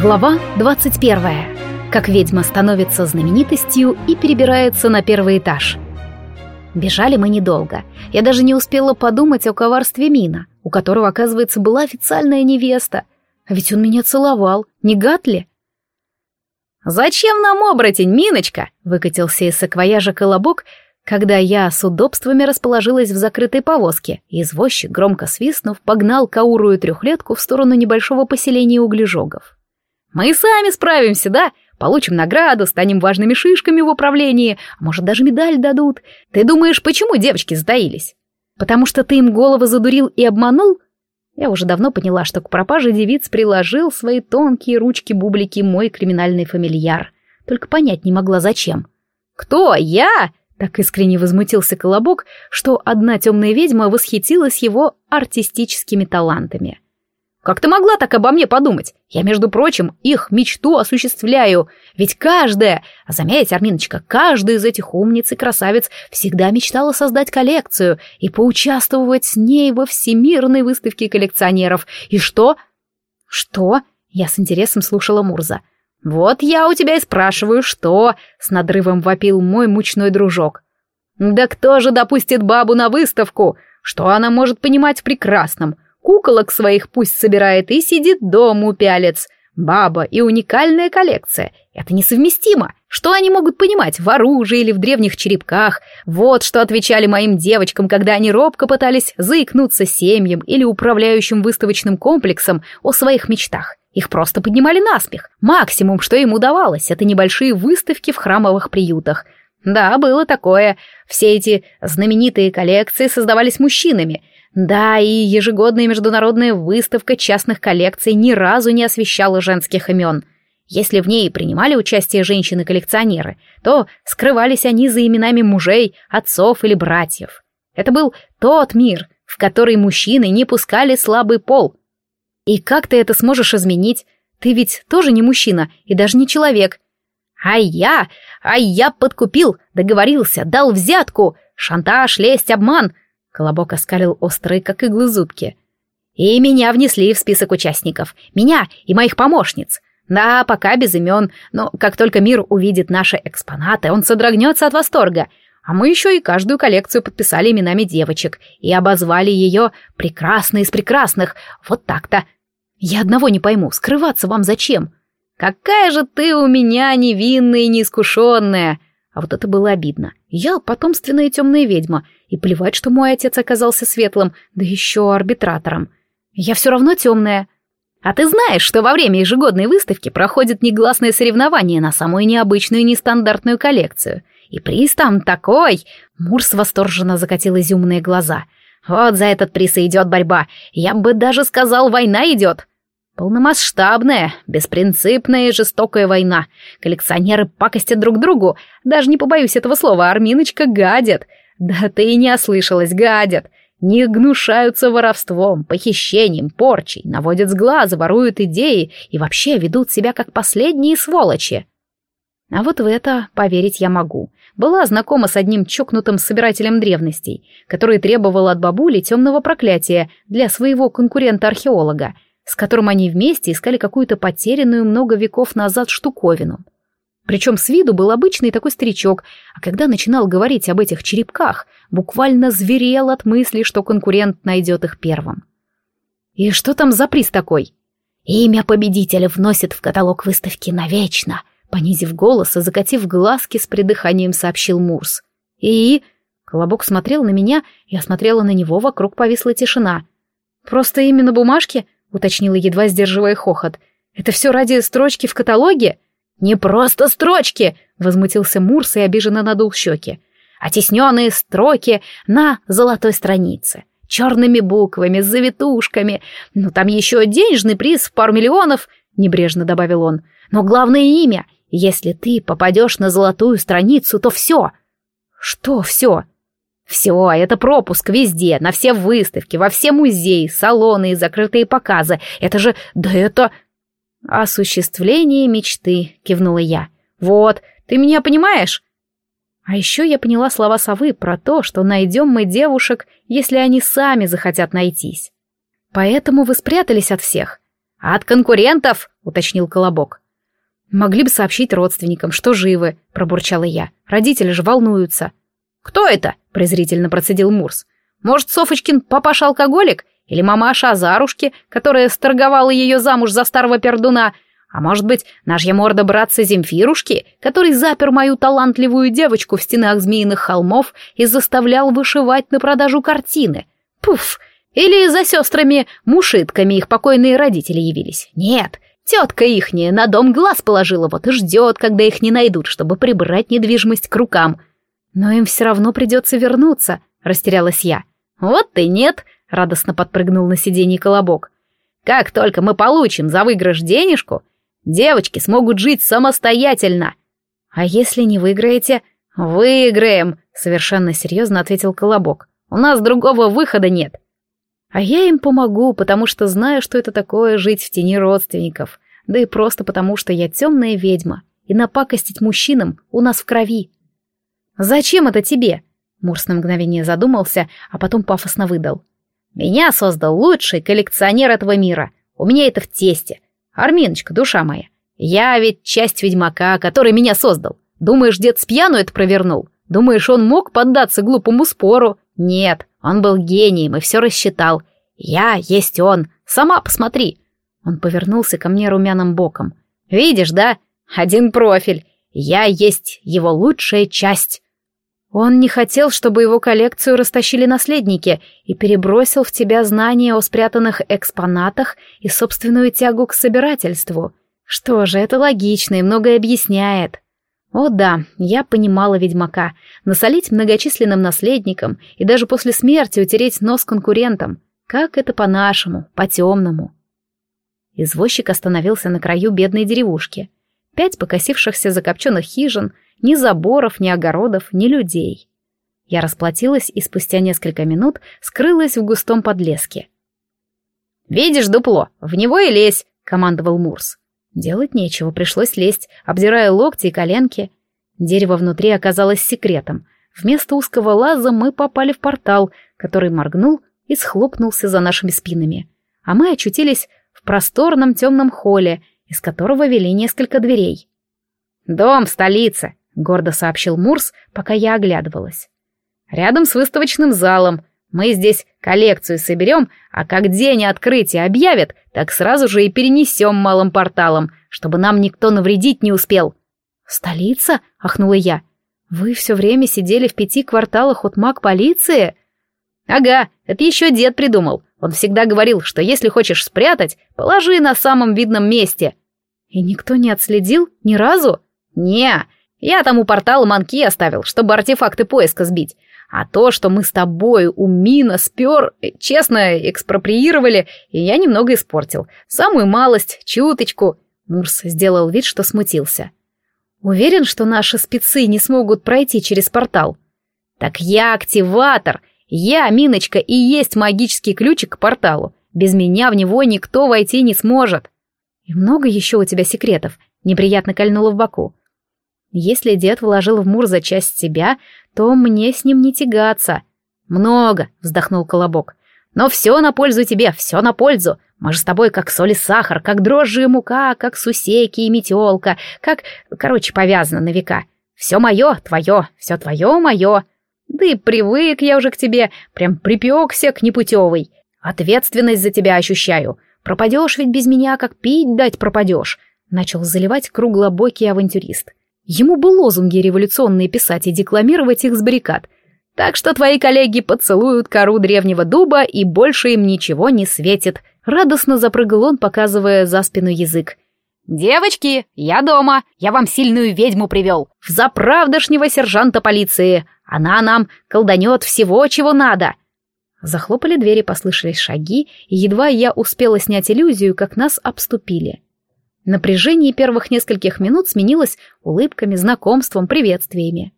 Глава 21. Как ведьма становится знаменитостью и перебирается на первый этаж. Бежали мы недолго. Я даже не успела подумать о коварстве Мина, у которого, оказывается, была официальная невеста. А ведь он меня целовал, не гад ли? «Зачем нам оборотень, Миночка?» — выкатился из саквояжа колобок, когда я с удобствами расположилась в закрытой повозке. и Извозчик, громко свистнув, погнал каурую трехлетку в сторону небольшого поселения углежогов. Мы сами справимся, да? Получим награду, станем важными шишками в управлении, а может даже медаль дадут. Ты думаешь, почему девочки сдаились? Потому что ты им голову задурил и обманул? Я уже давно поняла, что к пропаже девиц приложил свои тонкие ручки-бублики мой криминальный фамильяр. Только понять не могла, зачем. «Кто? Я?» Так искренне возмутился Колобок, что одна темная ведьма восхитилась его артистическими талантами. Как ты могла так обо мне подумать? Я, между прочим, их мечту осуществляю. Ведь каждая, а заметь, Арминочка, каждая из этих умниц и красавиц всегда мечтала создать коллекцию и поучаствовать с ней во всемирной выставке коллекционеров. И что? Что? Я с интересом слушала Мурза. «Вот я у тебя и спрашиваю, что?» — с надрывом вопил мой мучной дружок. «Да кто же допустит бабу на выставку? Что она может понимать в прекрасном? Куколок своих пусть собирает и сидит дома у пялец. Баба и уникальная коллекция. Это несовместимо. Что они могут понимать в оружии или в древних черепках? Вот что отвечали моим девочкам, когда они робко пытались заикнуться семьям или управляющим выставочным комплексом о своих мечтах. Их просто поднимали наспех. Максимум, что им удавалось, это небольшие выставки в храмовых приютах. Да, было такое. Все эти знаменитые коллекции создавались мужчинами, да, и ежегодная международная выставка частных коллекций ни разу не освещала женских имен. Если в ней принимали участие женщины-коллекционеры, то скрывались они за именами мужей, отцов или братьев. Это был тот мир, в который мужчины не пускали слабый пол. И как ты это сможешь изменить? Ты ведь тоже не мужчина и даже не человек. А я, а я подкупил, договорился, дал взятку, шантаж, лесть, обман — Колобок оскалил острые, как иглы, зубки. «И меня внесли в список участников. Меня и моих помощниц. Да, пока без имен, но как только мир увидит наши экспонаты, он содрогнется от восторга. А мы еще и каждую коллекцию подписали именами девочек и обозвали ее «прекрасной из прекрасных». Вот так-то. Я одного не пойму, скрываться вам зачем? Какая же ты у меня невинная и неискушенная!» А вот это было обидно. Я потомственная темная ведьма — и плевать, что мой отец оказался светлым, да еще арбитратором. Я все равно темная. А ты знаешь, что во время ежегодной выставки проходит негласное соревнование на самую необычную и нестандартную коллекцию. И приз там такой!» Мурс восторженно закатил изюмные глаза. «Вот за этот приз и идет борьба. Я бы даже сказал, война идет!» Полномасштабная, беспринципная и жестокая война. Коллекционеры пакостят друг другу. Даже не побоюсь этого слова, Арминочка гадит. Да ты и не ослышалась, гадят. Не гнушаются воровством, похищением, порчей, наводят сглаз, воруют идеи и вообще ведут себя как последние сволочи. А вот в это поверить я могу. Была знакома с одним чокнутым собирателем древностей, который требовал от бабули темного проклятия для своего конкурента-археолога, с которым они вместе искали какую-то потерянную много веков назад штуковину — причем с виду был обычный такой старичок, а когда начинал говорить об этих черепках, буквально зверел от мысли, что конкурент найдет их первым. «И что там за приз такой?» «Имя победителя вносит в каталог выставки навечно», понизив голос и закатив глазки с придыханием, сообщил Мурс. «И...» Колобок смотрел на меня, я смотрела на него, вокруг повисла тишина. «Просто именно бумажки?» — уточнила, едва сдерживая хохот. «Это все ради строчки в каталоге?» «Не просто строчки!» — возмутился Мурс и обиженно надул щеки. «Отесненные строки на золотой странице, черными буквами, с завитушками. Ну, там еще денежный приз в пару миллионов», — небрежно добавил он. «Но главное имя. Если ты попадешь на золотую страницу, то все». «Что все?» Все, это пропуск везде, на все выставки, во все музеи, салоны и закрытые показы. Это же... Да это... «Осуществление мечты», — кивнула я. «Вот, ты меня понимаешь?» А еще я поняла слова совы про то, что найдем мы девушек, если они сами захотят найтись. Поэтому вы спрятались от всех. «От конкурентов», — уточнил Колобок. «Могли бы сообщить родственникам, что живы», — пробурчала я. «Родители же волнуются». «Кто это?» — презрительно процедил Мурс. «Может, Софочкин папаша алкоголик или мамаша о которая сторговала ее замуж за старого пердуна. А может быть, нажья морда братца Земфирушки, который запер мою талантливую девочку в стенах змеиных холмов и заставлял вышивать на продажу картины. Пуф! Или за сестрами-мушитками их покойные родители явились. Нет, тетка ихняя на дом глаз положила, вот и ждет, когда их не найдут, чтобы прибрать недвижимость к рукам. Но им все равно придется вернуться, растерялась я. Вот и нет, — радостно подпрыгнул на сиденье Колобок. «Как только мы получим за выигрыш денежку, девочки смогут жить самостоятельно!» «А если не выиграете?» «Выиграем!» — совершенно серьезно ответил Колобок. «У нас другого выхода нет!» «А я им помогу, потому что знаю, что это такое жить в тени родственников, да и просто потому, что я темная ведьма, и напакостить мужчинам у нас в крови!» «Зачем это тебе?» Мурс на мгновение задумался, а потом пафосно выдал. Меня создал лучший коллекционер этого мира. У меня это в тесте. Арминочка, душа моя, я ведь часть ведьмака, который меня создал. Думаешь, дед с пьяну это провернул? Думаешь, он мог поддаться глупому спору? Нет, он был гением и все рассчитал. Я есть он. Сама посмотри. Он повернулся ко мне румяным боком. Видишь, да? Один профиль. Я есть его лучшая часть. Он не хотел, чтобы его коллекцию растащили наследники и перебросил в тебя знания о спрятанных экспонатах и собственную тягу к собирательству. Что же, это логично и многое объясняет. О да, я понимала ведьмака. Насолить многочисленным наследникам и даже после смерти утереть нос конкурентам. Как это по-нашему, по-темному. Извозчик остановился на краю бедной деревушки. Пять покосившихся закопченных хижин — ни заборов, ни огородов, ни людей. Я расплатилась и спустя несколько минут скрылась в густом подлеске. «Видишь дупло, в него и лезь!» — командовал Мурс. Делать нечего, пришлось лезть, обдирая локти и коленки. Дерево внутри оказалось секретом. Вместо узкого лаза мы попали в портал, который моргнул и схлопнулся за нашими спинами. А мы очутились в просторном темном холле, из которого вели несколько дверей. «Дом в столице!» гордо сообщил Мурс, пока я оглядывалась. Рядом с выставочным залом. Мы здесь коллекцию соберем, а как день открытия объявят, так сразу же и перенесем малым порталом, чтобы нам никто навредить не успел. «Столица?» — ахнула я. «Вы все время сидели в пяти кварталах от маг полиции?» «Ага, это еще дед придумал. Он всегда говорил, что если хочешь спрятать, положи на самом видном месте». «И никто не отследил? Ни разу?» «Не, я там у портала манки оставил, чтобы артефакты поиска сбить. А то, что мы с тобой у Мина спер, э, честно, экспроприировали, и я немного испортил. Самую малость, чуточку. Мурс сделал вид, что смутился. Уверен, что наши спецы не смогут пройти через портал. Так я активатор. Я, Миночка, и есть магический ключик к порталу. Без меня в него никто войти не сможет. И много еще у тебя секретов. Неприятно кольнуло в боку. Если дед вложил в Мурза часть себя, то мне с ним не тягаться. Много, вздохнул Колобок. Но все на пользу тебе, все на пользу. Мы же с тобой как соль и сахар, как дрожжи и мука, как сусеки и метелка, как... Короче, повязано на века. Все мое, твое, все твое, мое. Да и привык я уже к тебе, прям припекся к непутевой. Ответственность за тебя ощущаю. Пропадешь ведь без меня, как пить дать пропадешь. Начал заливать круглобокий авантюрист. Ему бы лозунги революционные писать и декламировать их с баррикад. Так что твои коллеги поцелуют кору древнего дуба, и больше им ничего не светит. Радостно запрыгал он, показывая за спину язык. «Девочки, я дома! Я вам сильную ведьму привел! В заправдошнего сержанта полиции! Она нам колданет всего, чего надо!» Захлопали двери, послышались шаги, и едва я успела снять иллюзию, как нас обступили. Напряжение первых нескольких минут сменилось улыбками, знакомством, приветствиями.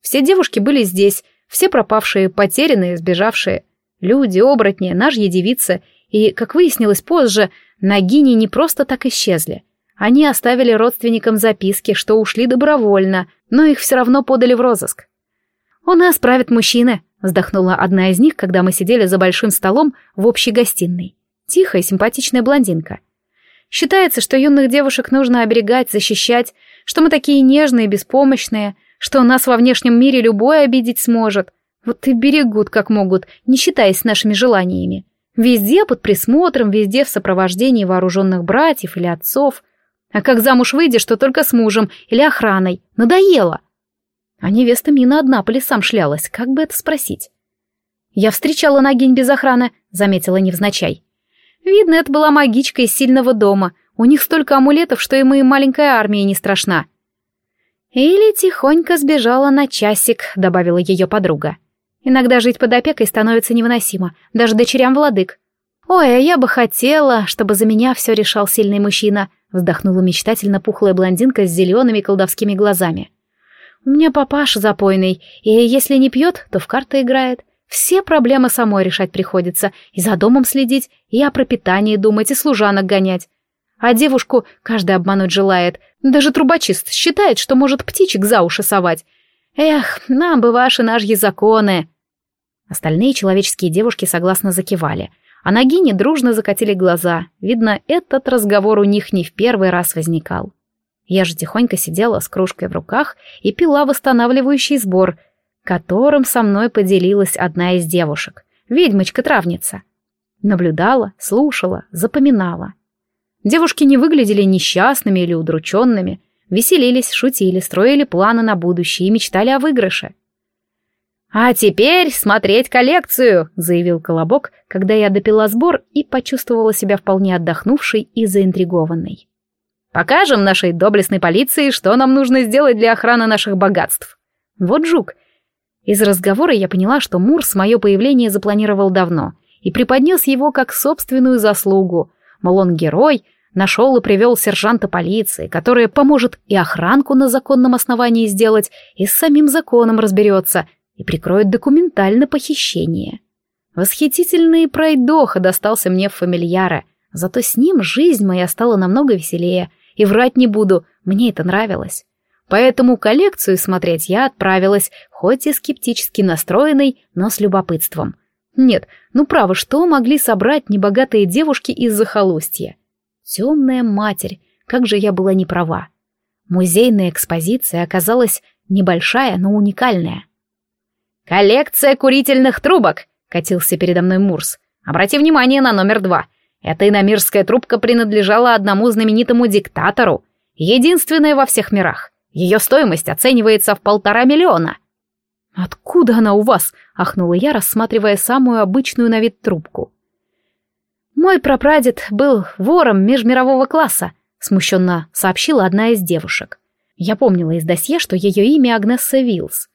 Все девушки были здесь, все пропавшие, потерянные, сбежавшие. Люди, оборотни, нажьи девицы и, как выяснилось позже, Нагини не просто так исчезли. Они оставили родственникам записки, что ушли добровольно, но их все равно подали в розыск. «У нас правят мужчины», — вздохнула одна из них, когда мы сидели за большим столом в общей гостиной. Тихая, симпатичная блондинка — Считается, что юных девушек нужно оберегать, защищать, что мы такие нежные, беспомощные, что нас во внешнем мире любой обидеть сможет. Вот и берегут как могут, не считаясь нашими желаниями. Везде под присмотром, везде в сопровождении вооруженных братьев или отцов. А как замуж выйдешь, то только с мужем или охраной. Надоело. А невеста Мина одна по лесам шлялась, как бы это спросить? «Я встречала Нагинь без охраны», — заметила невзначай. Видно, это была магичка из сильного дома. У них столько амулетов, что и и маленькая армия не страшна. Или тихонько сбежала на часик, добавила ее подруга. Иногда жить под опекой становится невыносимо, даже дочерям владык. «Ой, а я бы хотела, чтобы за меня все решал сильный мужчина», вздохнула мечтательно пухлая блондинка с зелеными колдовскими глазами. «У меня папаш запойный, и если не пьет, то в карты играет. Все проблемы самой решать приходится, и за домом следить, и о пропитании думать, и служанок гонять. А девушку каждый обмануть желает. Даже трубочист считает, что может птичек за уши совать. Эх, нам бы ваши нажьи законы. Остальные человеческие девушки согласно закивали, а Нагини дружно закатили глаза. Видно, этот разговор у них не в первый раз возникал. Я же тихонько сидела с кружкой в руках и пила восстанавливающий сбор — которым со мной поделилась одна из девушек, ведьмочка-травница. Наблюдала, слушала, запоминала. Девушки не выглядели несчастными или удрученными, веселились, шутили, строили планы на будущее и мечтали о выигрыше. «А теперь смотреть коллекцию!» — заявил Колобок, когда я допила сбор и почувствовала себя вполне отдохнувшей и заинтригованной. «Покажем нашей доблестной полиции, что нам нужно сделать для охраны наших богатств. Вот жук — из разговора я поняла, что Мурс мое появление запланировал давно и преподнес его как собственную заслугу. Мол, он герой, нашел и привел сержанта полиции, который поможет и охранку на законном основании сделать, и с самим законом разберется, и прикроет документально похищение. Восхитительный пройдоха достался мне в фамильяра, зато с ним жизнь моя стала намного веселее, и врать не буду, мне это нравилось. Поэтому коллекцию смотреть я отправилась, хоть и скептически настроенной, но с любопытством. Нет, ну право, что могли собрать небогатые девушки из захолустья? Темная матерь, как же я была не права. Музейная экспозиция оказалась небольшая, но уникальная. «Коллекция курительных трубок!» — катился передо мной Мурс. «Обрати внимание на номер два. Эта иномирская трубка принадлежала одному знаменитому диктатору, единственная во всех мирах. Ее стоимость оценивается в полтора миллиона». «Откуда она у вас?» — ахнула я, рассматривая самую обычную на вид трубку. «Мой прапрадед был вором межмирового класса», — смущенно сообщила одна из девушек. Я помнила из досье, что ее имя Агнесса Вилс.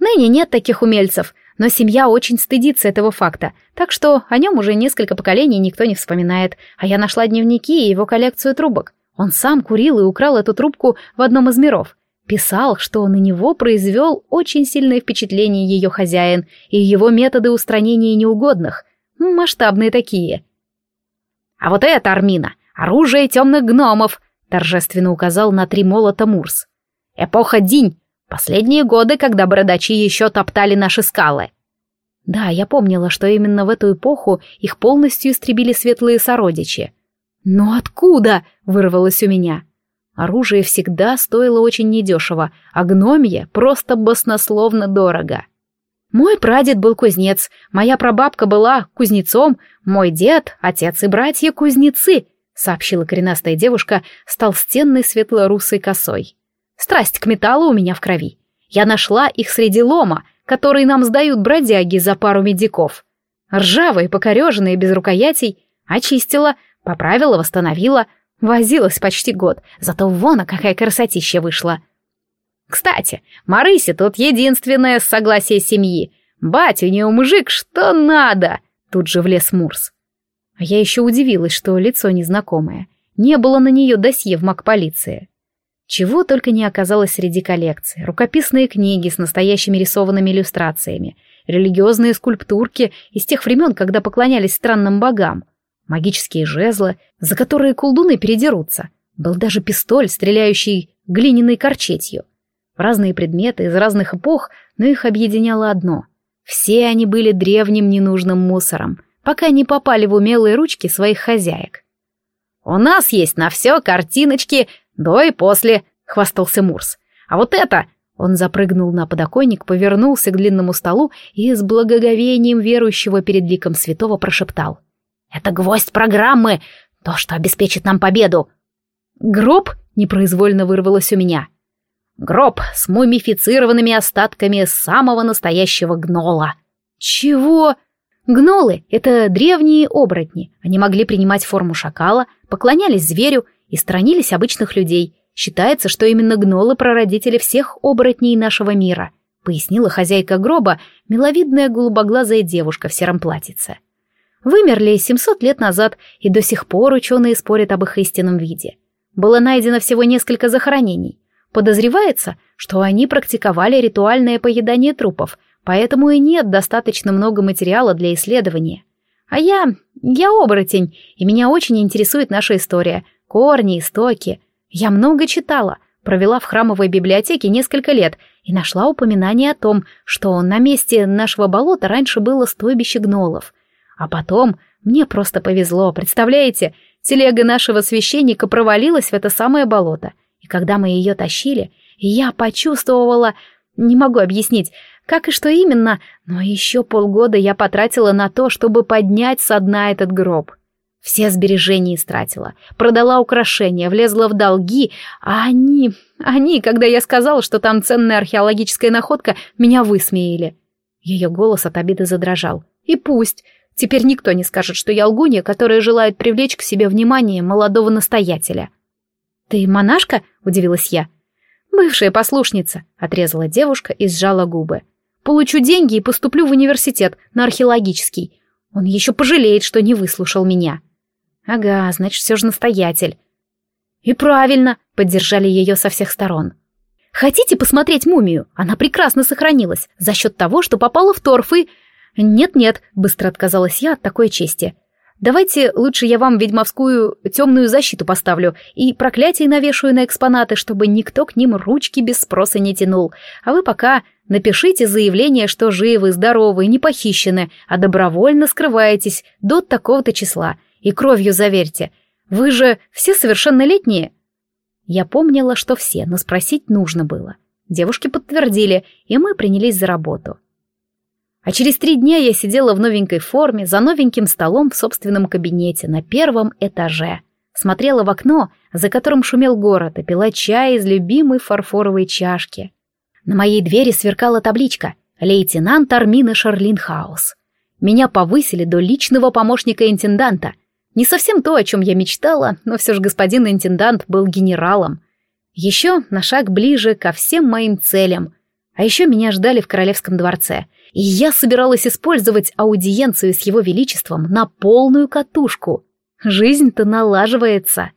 Ныне нет таких умельцев, но семья очень стыдится этого факта, так что о нем уже несколько поколений никто не вспоминает, а я нашла дневники и его коллекцию трубок. Он сам курил и украл эту трубку в одном из миров. Писал, что на него произвел очень сильное впечатление ее хозяин и его методы устранения неугодных. Масштабные такие. «А вот это, Армина, оружие темных гномов!» торжественно указал на три молота Мурс. «Эпоха Динь! Последние годы, когда бородачи еще топтали наши скалы!» Да, я помнила, что именно в эту эпоху их полностью истребили светлые сородичи — «Но откуда?» — вырвалось у меня. Оружие всегда стоило очень недешево, а гномье просто баснословно дорого. Мой прадед был кузнец, моя прабабка была кузнецом, мой дед, отец и братья кузнецы, сообщила коренастая девушка с толстенной светло-русой косой. Страсть к металлу у меня в крови. Я нашла их среди лома, который нам сдают бродяги за пару медиков. Ржавые, покореженные, без рукоятей, очистила, Поправила, восстановила. Возилась почти год, зато вон, а какая красотища вышла. Кстати, Марыся тут единственное согласие семьи. Бать у нее мужик что надо, тут же влез Мурс. А я еще удивилась, что лицо незнакомое. Не было на нее досье в маг-полиции. Чего только не оказалось среди коллекции. Рукописные книги с настоящими рисованными иллюстрациями, религиозные скульптурки из тех времен, когда поклонялись странным богам, магические жезлы, за которые колдуны передерутся. Был даже пистоль, стреляющий глиняной корчетью. Разные предметы из разных эпох, но их объединяло одно. Все они были древним ненужным мусором, пока не попали в умелые ручки своих хозяек. «У нас есть на все картиночки до и после», — хвастался Мурс. «А вот это...» Он запрыгнул на подоконник, повернулся к длинному столу и с благоговением верующего перед ликом святого прошептал — это гвоздь программы, то, что обеспечит нам победу. Гроб непроизвольно вырвалось у меня. Гроб с мумифицированными остатками самого настоящего гнола. Чего? Гнолы — это древние оборотни. Они могли принимать форму шакала, поклонялись зверю и сторонились обычных людей. Считается, что именно гнолы — прародители всех оборотней нашего мира —— пояснила хозяйка гроба, миловидная голубоглазая девушка в сером платьице. Вымерли 700 лет назад, и до сих пор ученые спорят об их истинном виде. Было найдено всего несколько захоронений. Подозревается, что они практиковали ритуальное поедание трупов, поэтому и нет достаточно много материала для исследования. А я... я оборотень, и меня очень интересует наша история, корни, истоки. Я много читала, провела в храмовой библиотеке несколько лет и нашла упоминание о том, что на месте нашего болота раньше было стойбище гнолов — а потом мне просто повезло, представляете? Телега нашего священника провалилась в это самое болото. И когда мы ее тащили, я почувствовала... Не могу объяснить, как и что именно, но еще полгода я потратила на то, чтобы поднять со дна этот гроб. Все сбережения истратила, продала украшения, влезла в долги, а они... Они, когда я сказала, что там ценная археологическая находка, меня высмеяли. Ее голос от обиды задрожал. И пусть, Теперь никто не скажет, что я лгунья, которая желает привлечь к себе внимание молодого настоятеля. «Ты монашка?» — удивилась я. «Бывшая послушница», — отрезала девушка и сжала губы. «Получу деньги и поступлю в университет, на археологический. Он еще пожалеет, что не выслушал меня». «Ага, значит, все же настоятель». «И правильно», — поддержали ее со всех сторон. «Хотите посмотреть мумию? Она прекрасно сохранилась за счет того, что попала в торф и...» «Нет-нет», — быстро отказалась я от такой чести. «Давайте лучше я вам ведьмовскую темную защиту поставлю и проклятие навешаю на экспонаты, чтобы никто к ним ручки без спроса не тянул. А вы пока напишите заявление, что живы, здоровы, не похищены, а добровольно скрываетесь до такого-то числа. И кровью заверьте. Вы же все совершеннолетние». Я помнила, что все, но спросить нужно было. Девушки подтвердили, и мы принялись за работу. А через три дня я сидела в новенькой форме за новеньким столом в собственном кабинете на первом этаже. Смотрела в окно, за которым шумел город, и пила чай из любимой фарфоровой чашки. На моей двери сверкала табличка «Лейтенант Армина Шарлинхаус». Меня повысили до личного помощника интенданта. Не совсем то, о чем я мечтала, но все же господин интендант был генералом. Еще на шаг ближе ко всем моим целям. А еще меня ждали в королевском дворце — и Я собиралась использовать аудиенцию с его величеством на полную катушку. Жизнь-то налаживается.